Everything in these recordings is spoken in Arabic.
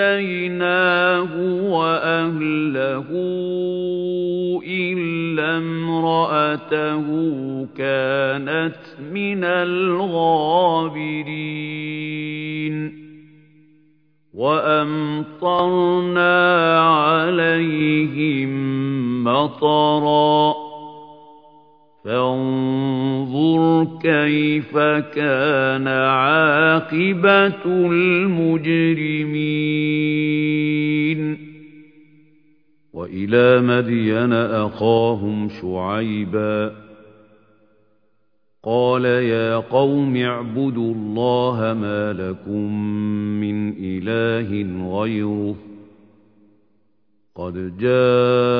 فأنجيناه وأهله إلا امرأته كانت من الغابرين وأمطرنا عليهم مطرًا فانظر كيف كان عاقبة المجرمين وإلى مدين أخاهم شعيبا. قال يا قوم اعبدوا الله ما لكم من إله غيره. قد جاءتكم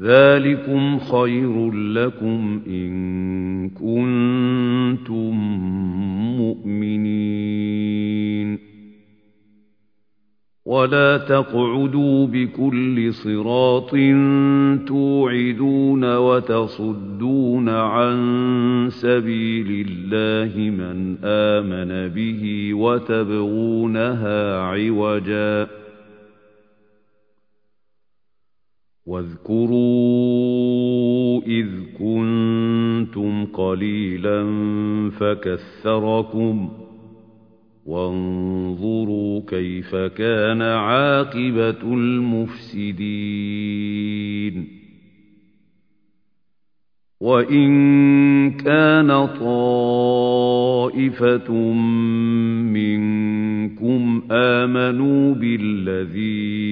ذلكم خير لكم إن كنتم مؤمنين. ولا تقعدوا بكل صراط توعدون وتصدون عن سبيل الله من آمن به وتبغونها عوجا. واذكروا إذ كنتم قليلا فكثركم وانظروا كيف كان عاقبة المفسدين وإن كان طائفة منكم آمنوا بالذي